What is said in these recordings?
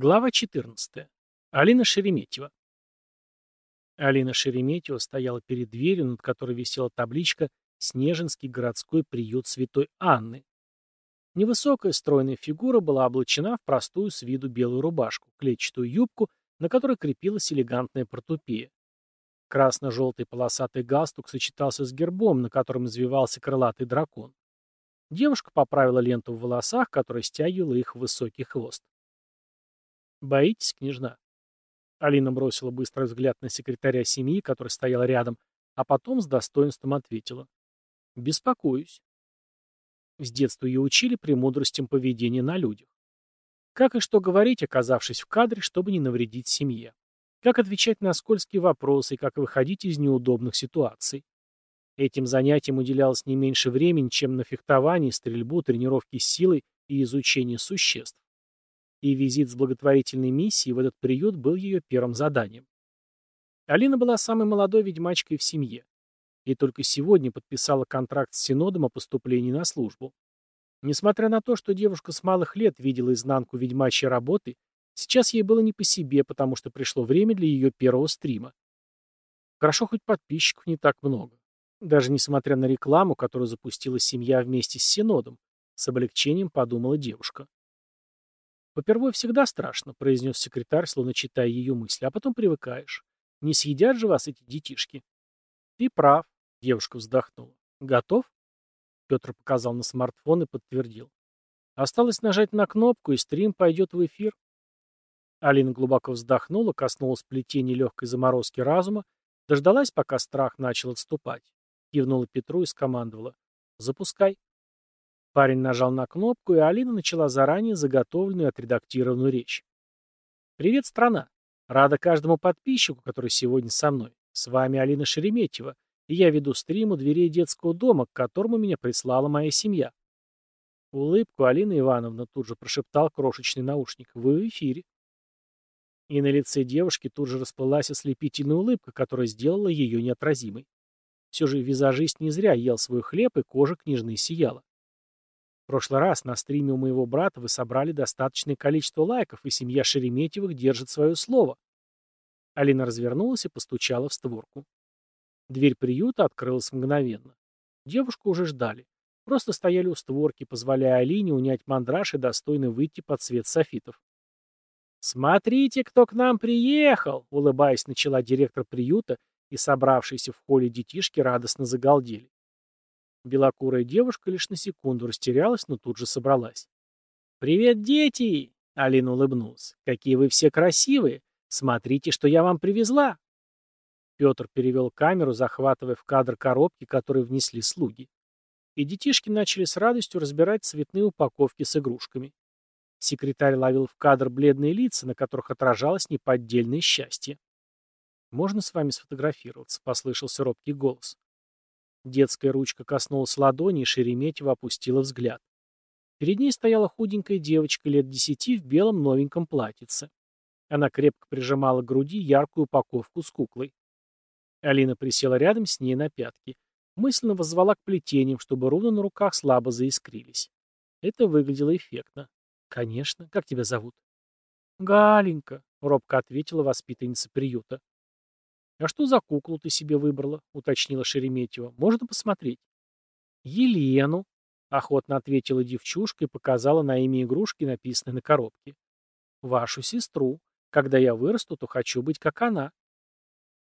Глава 14. Алина Шереметьева. Алина Шереметьева стояла перед дверью, над которой висела табличка «Снежинский городской приют Святой Анны». Невысокая стройная фигура была облачена в простую с виду белую рубашку, клетчатую юбку, на которой крепилась элегантная портупея. Красно-желтый полосатый галстук сочетался с гербом, на котором извивался крылатый дракон. Девушка поправила ленту в волосах, которая стягивала их в высокий хвост. «Боитесь, княжна?» Алина бросила быстрый взгляд на секретаря семьи, который стоял рядом, а потом с достоинством ответила. «Беспокоюсь». С детства ее учили премудростям поведения на людях. Как и что говорить, оказавшись в кадре, чтобы не навредить семье. Как отвечать на скользкие вопросы и как выходить из неудобных ситуаций. Этим занятиям уделялось не меньше времени, чем на фехтование, стрельбу, тренировки силой и изучение существ и визит с благотворительной миссией в этот приют был ее первым заданием. Алина была самой молодой ведьмачкой в семье и только сегодня подписала контракт с Синодом о поступлении на службу. Несмотря на то, что девушка с малых лет видела изнанку ведьмачьей работы, сейчас ей было не по себе, потому что пришло время для ее первого стрима. Хорошо, хоть подписчиков не так много. Даже несмотря на рекламу, которую запустила семья вместе с Синодом, с облегчением подумала девушка. «Попервой всегда страшно», — произнес секретарь, словно читая ее мысли, «а потом привыкаешь. Не съедят же вас эти детишки». «Ты прав», — девушка вздохнула. «Готов?» Петр показал на смартфон и подтвердил. «Осталось нажать на кнопку, и стрим пойдет в эфир». Алина глубоко вздохнула, коснулась плетения легкой заморозки разума, дождалась, пока страх начал отступать. Кивнула Петру и скомандовала. «Запускай». Парень нажал на кнопку, и Алина начала заранее заготовленную отредактированную речь. «Привет, страна! Рада каждому подписчику, который сегодня со мной. С вами Алина Шереметьева, и я веду стрим у дверей детского дома, к которому меня прислала моя семья». Улыбку Алина Ивановна тут же прошептал крошечный наушник. «Вы в эфире». И на лице девушки тут же расплылась ослепительная улыбка, которая сделала ее неотразимой. Все же визажист не зря ел свой хлеб, и кожа княжны сияла прошлый раз на стриме у моего брата вы собрали достаточное количество лайков, и семья Шереметьевых держит свое слово. Алина развернулась и постучала в створку. Дверь приюта открылась мгновенно. Девушку уже ждали. Просто стояли у створки, позволяя Алине унять мандраж и достойно выйти под свет софитов. «Смотрите, кто к нам приехал!» — улыбаясь, начала директор приюта, и собравшиеся в холле детишки радостно загалдели. Белокурая девушка лишь на секунду растерялась, но тут же собралась. «Привет, дети!» — Алина улыбнулась. «Какие вы все красивые! Смотрите, что я вам привезла!» Петр перевел камеру, захватывая в кадр коробки, которые внесли слуги. И детишки начали с радостью разбирать цветные упаковки с игрушками. Секретарь ловил в кадр бледные лица, на которых отражалось неподдельное счастье. «Можно с вами сфотографироваться?» — послышался робкий голос. Детская ручка коснулась ладони, и Шереметьева опустила взгляд. Перед ней стояла худенькая девочка лет десяти в белом новеньком платьице. Она крепко прижимала к груди яркую упаковку с куклой. Алина присела рядом с ней на пятки. Мысленно воззвала к плетениям, чтобы руны на руках слабо заискрились. Это выглядело эффектно. «Конечно. Как тебя зовут?» «Галенька», — робко ответила воспитанница приюта. «А что за куклу ты себе выбрала?» — уточнила Шереметьева. «Можно посмотреть?» «Елену», — охотно ответила девчушка и показала на имя игрушки, написанной на коробке. «Вашу сестру. Когда я вырасту, то хочу быть как она».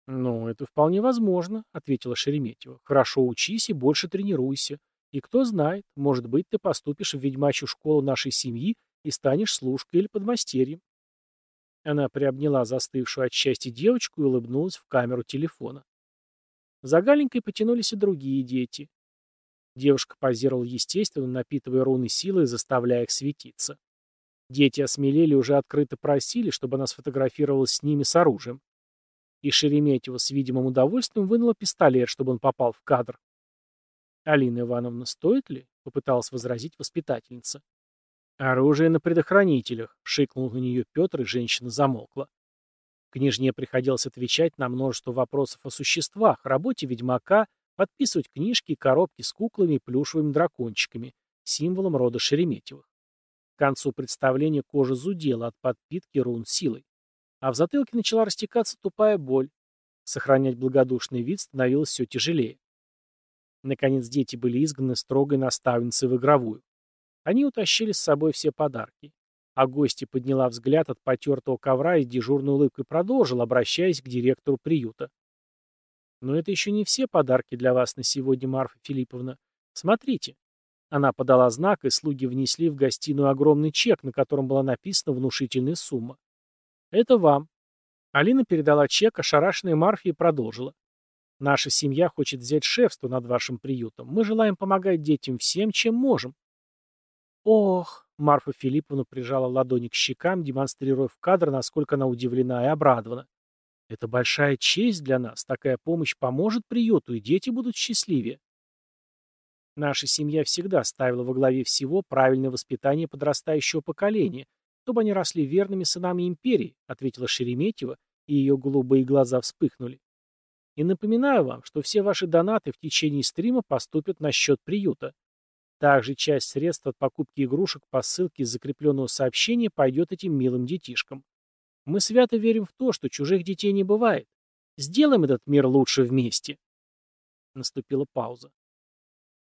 «Ну, это вполне возможно», — ответила Шереметьева. «Хорошо учись и больше тренируйся. И кто знает, может быть, ты поступишь в ведьмачью школу нашей семьи и станешь служкой или подмастерьем. Она приобняла застывшую от счастья девочку и улыбнулась в камеру телефона. За Галенькой потянулись и другие дети. Девушка позировала естественно, напитывая руны силы и заставляя их светиться. Дети осмелели уже открыто просили, чтобы она сфотографировалась с ними с оружием. И Шереметьева с видимым удовольствием вынула пистолет, чтобы он попал в кадр. «Алина Ивановна, стоит ли?» — попыталась возразить воспитательница. «Оружие на предохранителях», — шикнул на нее Петр, и женщина замолкла. Княжне приходилось отвечать на множество вопросов о существах, работе ведьмака, подписывать книжки и коробки с куклами и плюшевыми дракончиками, символом рода Шереметьевых. К концу представления кожа зудела от подпитки рун силой. А в затылке начала растекаться тупая боль. Сохранять благодушный вид становилось все тяжелее. Наконец дети были изгнаны строгой наставницей в игровую. Они утащили с собой все подарки. А гостья подняла взгляд от потертого ковра и дежурной улыбкой продолжила, обращаясь к директору приюта. Но это еще не все подарки для вас на сегодня, Марфа Филипповна. Смотрите. Она подала знак, и слуги внесли в гостиную огромный чек, на котором была написана внушительная сумма. Это вам. Алина передала чек, ошарашенной Марфе и продолжила. Наша семья хочет взять шефство над вашим приютом. Мы желаем помогать детям всем, чем можем. Ох, Марфа Филипповна прижала ладони к щекам, демонстрируя в кадр, насколько она удивлена и обрадована. Это большая честь для нас. Такая помощь поможет приюту, и дети будут счастливее. Наша семья всегда ставила во главе всего правильное воспитание подрастающего поколения, чтобы они росли верными сынами империи, ответила Шереметьева, и ее голубые глаза вспыхнули. И напоминаю вам, что все ваши донаты в течение стрима поступят на счет приюта. Также часть средств от покупки игрушек по ссылке из закрепленного сообщения пойдет этим милым детишкам. Мы свято верим в то, что чужих детей не бывает. Сделаем этот мир лучше вместе. Наступила пауза.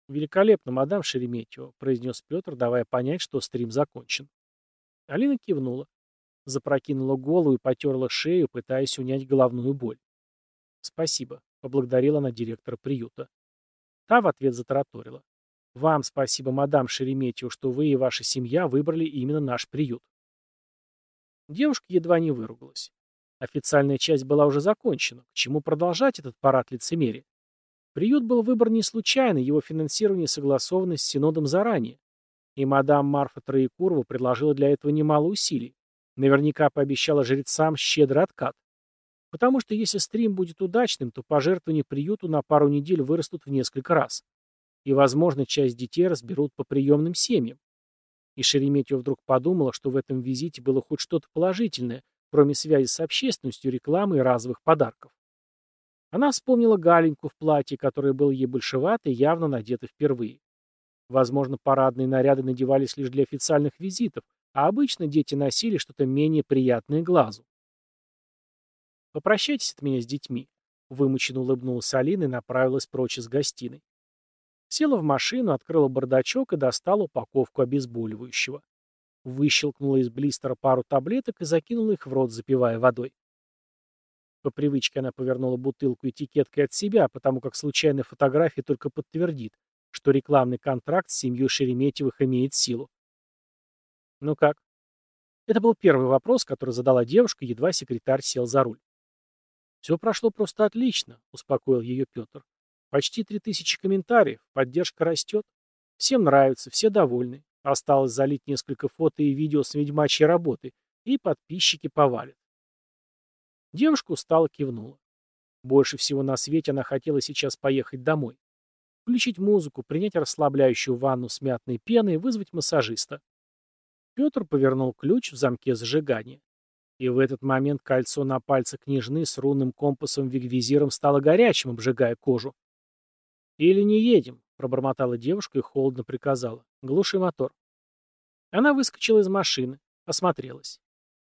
«Великолепно, мадам Шереметьева», — произнес Петр, давая понять, что стрим закончен. Алина кивнула. Запрокинула голову и потерла шею, пытаясь унять головную боль. «Спасибо», — поблагодарила она директора приюта. Та в ответ затараторила. «Вам спасибо, мадам Шереметьева, что вы и ваша семья выбрали именно наш приют». Девушка едва не выругалась. Официальная часть была уже закончена. К чему продолжать этот парад лицемерия? Приют был выбран не случайно, его финансирование согласовано с Синодом заранее. И мадам Марфа Троекурова предложила для этого немало усилий. Наверняка пообещала жрецам щедрый откат. Потому что если стрим будет удачным, то пожертвования приюту на пару недель вырастут в несколько раз. И, возможно, часть детей разберут по приемным семьям. И Шереметьева вдруг подумала, что в этом визите было хоть что-то положительное, кроме связи с общественностью, рекламы и разовых подарков. Она вспомнила Галеньку в платье, которое было ей большевато и явно надето впервые. Возможно, парадные наряды надевались лишь для официальных визитов, а обычно дети носили что-то менее приятное глазу. «Попрощайтесь от меня с детьми», — вымученно улыбнулась Алина и направилась прочь из гостиной. Села в машину, открыла бардачок и достала упаковку обезболивающего. Выщелкнула из блистера пару таблеток и закинула их в рот, запивая водой. По привычке она повернула бутылку этикеткой от себя, потому как случайная фотография только подтвердит, что рекламный контракт с семьей Шереметьевых имеет силу. «Ну как?» Это был первый вопрос, который задала девушка, едва секретарь сел за руль. «Все прошло просто отлично», — успокоил ее Петр. «Почти три тысячи комментариев, поддержка растет. Всем нравится, все довольны. Осталось залить несколько фото и видео с ведьмачьей работы, и подписчики повалят». Девушка устало кивнула. Больше всего на свете она хотела сейчас поехать домой. Включить музыку, принять расслабляющую ванну с мятной пеной вызвать массажиста. Петр повернул ключ в замке зажигания. И в этот момент кольцо на пальце княжны с рунным компасом-вигвизиром стало горячим, обжигая кожу. «Или не едем», — пробормотала девушка и холодно приказала. «Глуши мотор». Она выскочила из машины, осмотрелась.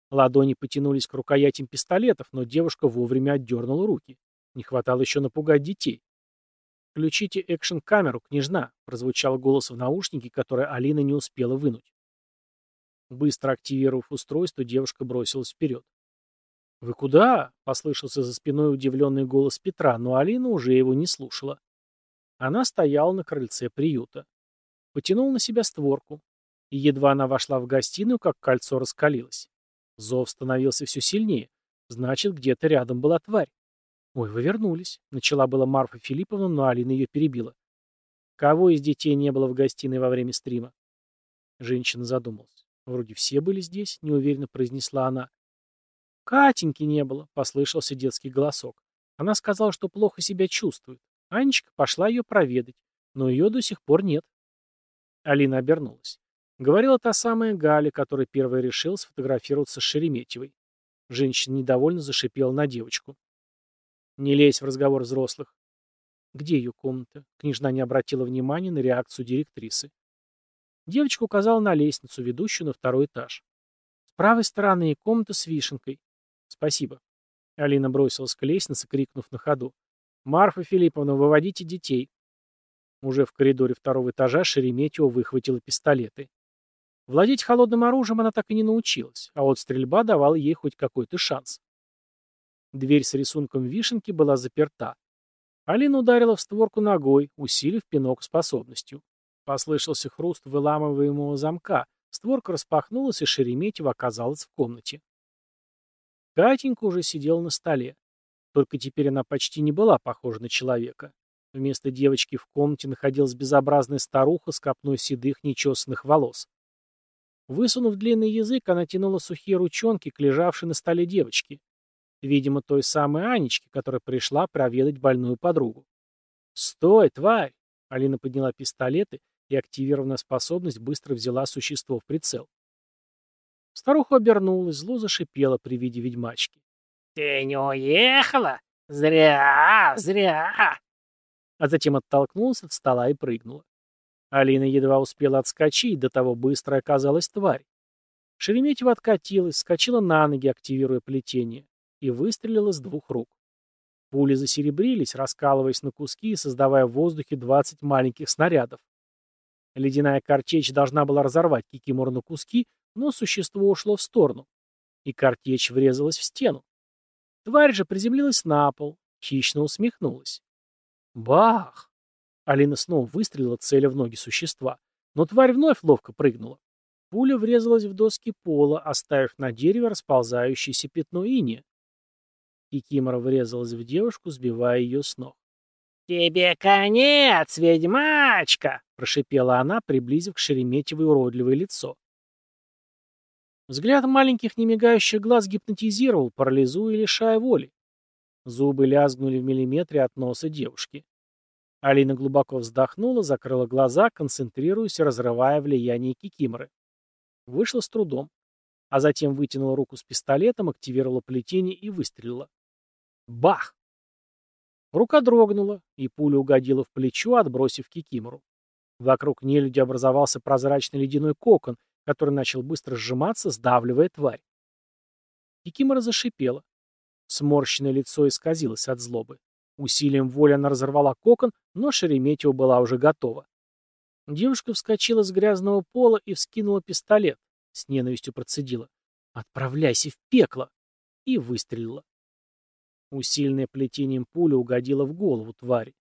Ладони потянулись к рукоятям пистолетов, но девушка вовремя отдернула руки. Не хватало еще напугать детей. «Включите экшн-камеру, княжна», — прозвучал голос в наушнике, который Алина не успела вынуть. Быстро активировав устройство, девушка бросилась вперед. «Вы куда?» — послышался за спиной удивленный голос Петра, но Алина уже его не слушала. Она стояла на крыльце приюта. Потянул на себя створку. И едва она вошла в гостиную, как кольцо раскалилось. Зов становился все сильнее. Значит, где-то рядом была тварь. «Ой, вы вернулись», — начала была Марфа Филипповна, но Алина ее перебила. «Кого из детей не было в гостиной во время стрима?» Женщина задумалась. «Вроде все были здесь», — неуверенно произнесла она. «Катеньки не было», — послышался детский голосок. Она сказала, что плохо себя чувствует. Анечка пошла ее проведать, но ее до сих пор нет. Алина обернулась. Говорила та самая Галя, которая первая решила сфотографироваться с Шереметьевой. Женщина недовольно зашипела на девочку. «Не лезь в разговор взрослых». «Где ее комната?» Княжна не обратила внимания на реакцию директрисы. Девочка указала на лестницу, ведущую на второй этаж. С правой стороны комната с вишенкой. Спасибо. Алина бросилась к лестнице, крикнув на ходу. «Марфа Филипповна, выводите детей!» Уже в коридоре второго этажа Шереметьева выхватила пистолеты. Владеть холодным оружием она так и не научилась, а вот стрельба давала ей хоть какой-то шанс. Дверь с рисунком вишенки была заперта. Алина ударила в створку ногой, усилив пинок способностью. Послышался хруст выламываемого замка, створка распахнулась, и Шереметьева оказалась в комнате. Катенька уже сидела на столе. Только теперь она почти не была похожа на человека. Вместо девочки в комнате находилась безобразная старуха с копной седых нечесанных волос. Высунув длинный язык, она тянула сухие ручонки к лежавшей на столе девочке. Видимо, той самой Анечке, которая пришла проведать больную подругу. «Стой, тварь!» Алина подняла пистолеты, и активированная способность быстро взяла существо в прицел. Старуха обернулась, зло зашипела при виде ведьмачки. «Ты не уехала? Зря, зря!» А затем оттолкнулась от стола и прыгнула. Алина едва успела отскочить, до того быстро оказалась тварь. Шереметьева откатилась, скочила на ноги, активируя плетение, и выстрелила с двух рук. Пули засеребрились, раскалываясь на куски и создавая в воздухе 20 маленьких снарядов. Ледяная картечь должна была разорвать Кикимор на куски, но существо ушло в сторону, и картечь врезалась в стену. Тварь же приземлилась на пол, хищно усмехнулась. Бах! Алина снова выстрелила, целя в ноги существа. Но тварь вновь ловко прыгнула. Пуля врезалась в доски пола, оставив на дереве расползающееся пятно иния. Кикимора врезалась в девушку, сбивая ее с ног. «Тебе конец, ведьмачка!» — прошипела она, приблизив к Шереметьевой уродливое лицо. Взгляд маленьких немигающих глаз гипнотизировал, парализуя и лишая воли. Зубы лязгнули в миллиметре от носа девушки. Алина глубоко вздохнула, закрыла глаза, концентрируясь, разрывая влияние кикиморы. Вышла с трудом. А затем вытянула руку с пистолетом, активировала плетение и выстрелила. Бах! Рука дрогнула, и пуля угодила в плечо, отбросив кикимору. Вокруг нелюди образовался прозрачный ледяной кокон, который начал быстро сжиматься, сдавливая тварь. Кикимора зашипела. Сморщенное лицо исказилось от злобы. Усилием воли она разорвала кокон, но Шереметьева была уже готова. Девушка вскочила с грязного пола и вскинула пистолет. С ненавистью процедила. «Отправляйся в пекло!» И выстрелила. Усиленное плетением пуля угодила в голову твари.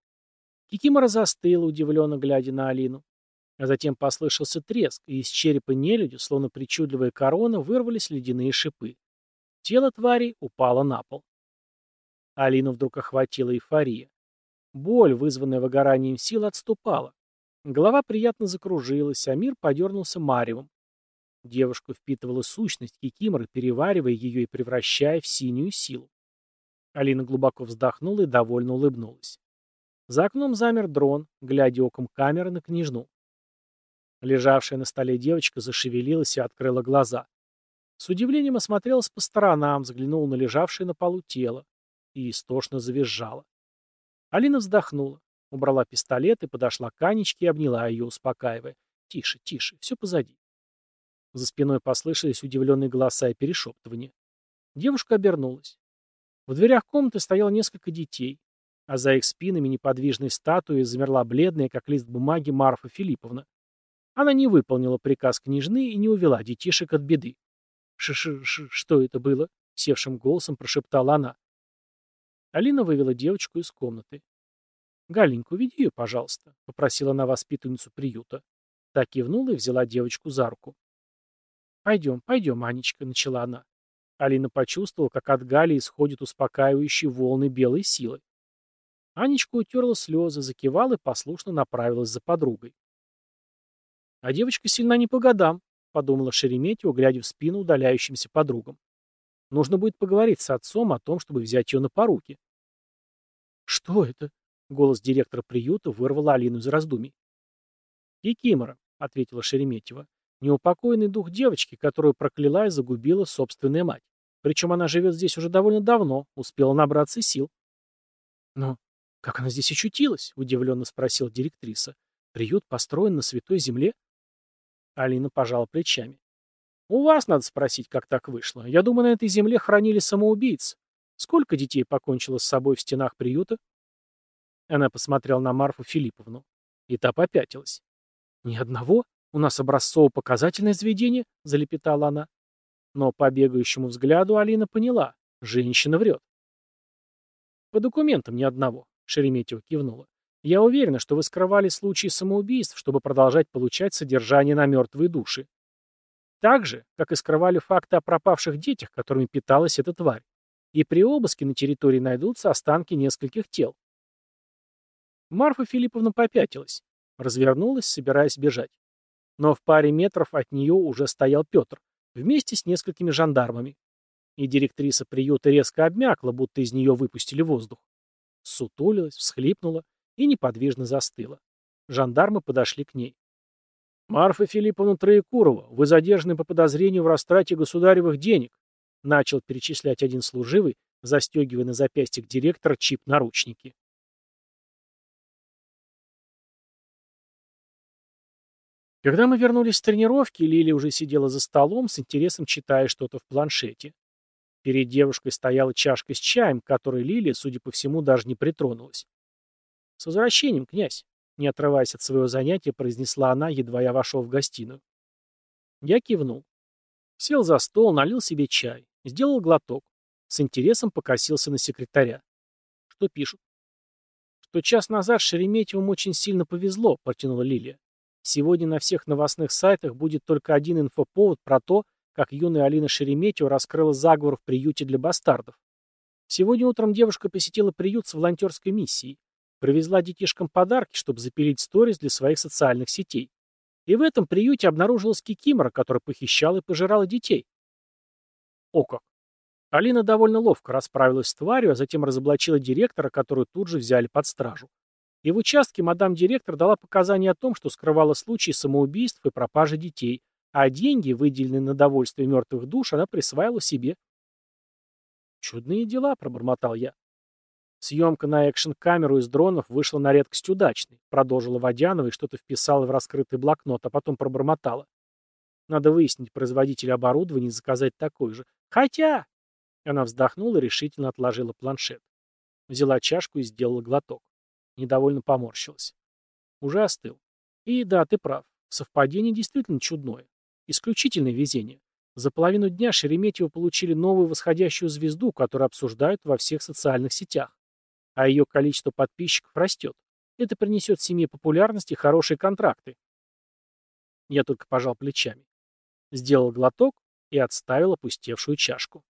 Кикимора застыла, удивленно глядя на Алину. А затем послышался треск, и из черепа нелюди, словно причудливая корона, вырвались ледяные шипы. Тело твари упало на пол. Алину вдруг охватила эйфория. Боль, вызванная выгоранием сил, отступала. Голова приятно закружилась, а мир подернулся маревом. Девушка впитывала сущность кикиморы, переваривая ее и превращая в синюю силу. Алина глубоко вздохнула и довольно улыбнулась. За окном замер дрон, глядя оком камеры на княжну. Лежавшая на столе девочка зашевелилась и открыла глаза. С удивлением осмотрелась по сторонам, взглянула на лежавшее на полу тело и истошно завизжала. Алина вздохнула, убрала пистолет и подошла к Анечке и обняла ее, успокаивая. «Тише, тише, все позади». За спиной послышались удивленные голоса и перешептывания. Девушка обернулась. В дверях комнаты стояло несколько детей, а за их спинами неподвижной статуей замерла бледная, как лист бумаги, Марфа Филипповна. Она не выполнила приказ княжны и не увела детишек от беды. «Ш-ш-ш, что это было?» — севшим голосом прошептала она. Алина вывела девочку из комнаты. «Галенька, уведи ее, пожалуйста», — попросила она воспитанницу приюта. Так кивнула и взяла девочку за руку. «Пойдем, пойдем, Анечка», — начала она. Алина почувствовала, как от Гали исходят успокаивающие волны белой силы. Анечка утерла слезы, закивала и послушно направилась за подругой. «А девочка сильна не по годам», — подумала Шереметьева, глядя в спину удаляющимся подругам. «Нужно будет поговорить с отцом о том, чтобы взять ее на поруки». «Что это?» — голос директора приюта вырвал Алину из раздумий. «Кикимора», — ответила Шереметьева. «Неупокоенный дух девочки, которую прокляла и загубила собственная мать. Причем она живет здесь уже довольно давно, успела набраться сил». «Но как она здесь очутилась?» — удивленно спросила директриса. «Приют построен на святой земле?» Алина пожала плечами. У вас надо спросить, как так вышло. Я думаю, на этой земле хранили самоубийц. Сколько детей покончило с собой в стенах приюта? Она посмотрела на Марфу Филипповну. И та попятилась. «Ни одного? У нас образцово-показательное заведение?» — залепетала она. Но по бегающему взгляду Алина поняла. Женщина врет. «По документам ни одного», — Шереметьева кивнула. «Я уверена, что вы скрывали случаи самоубийств, чтобы продолжать получать содержание на мертвые души. Так же, как и скрывали факты о пропавших детях, которыми питалась эта тварь. И при обыске на территории найдутся останки нескольких тел. Марфа Филипповна попятилась, развернулась, собираясь бежать. Но в паре метров от нее уже стоял Петр, вместе с несколькими жандармами. И директриса приюта резко обмякла, будто из нее выпустили воздух. Сутулилась, всхлипнула и неподвижно застыла. Жандармы подошли к ней. «Марфа Филипповна Троекурова, вы задержаны по подозрению в растрате государевых денег», начал перечислять один служивый, застегивая на запястьях директора чип-наручники. Когда мы вернулись с тренировки, Лили уже сидела за столом, с интересом читая что-то в планшете. Перед девушкой стояла чашка с чаем, к которой Лилия, судя по всему, даже не притронулась. «С возвращением, князь!» Не отрываясь от своего занятия, произнесла она, едва я вошел в гостиную. Я кивнул. Сел за стол, налил себе чай. Сделал глоток. С интересом покосился на секретаря. Что пишут? Что час назад Шереметьевым очень сильно повезло, протянула Лилия. Сегодня на всех новостных сайтах будет только один инфоповод про то, как юная Алина Шереметьева раскрыла заговор в приюте для бастардов. Сегодня утром девушка посетила приют с волонтерской миссией. Привезла детишкам подарки, чтобы запилить сторис для своих социальных сетей. И в этом приюте обнаружилась кикимора, которая похищала и пожирала детей. О как! Алина довольно ловко расправилась с тварью, а затем разоблачила директора, которую тут же взяли под стражу. И в участке мадам-директор дала показания о том, что скрывала случаи самоубийств и пропажи детей, а деньги, выделенные на довольствие мертвых душ, она присваивала себе. «Чудные дела», — пробормотал я. Съемка на экшн-камеру из дронов вышла на редкость удачной, продолжила Водянова и что-то вписала в раскрытый блокнот, а потом пробормотала. Надо выяснить производителя оборудования и заказать такой же. Хотя... Она вздохнула и решительно отложила планшет. Взяла чашку и сделала глоток. Недовольно поморщилась. Уже остыл. И да, ты прав. Совпадение действительно чудное. Исключительное везение. За половину дня Шереметьево получили новую восходящую звезду, которую обсуждают во всех социальных сетях. А ее количество подписчиков растет. Это принесет семье популярность и хорошие контракты. Я только пожал плечами. Сделал глоток и отставил опустевшую чашку.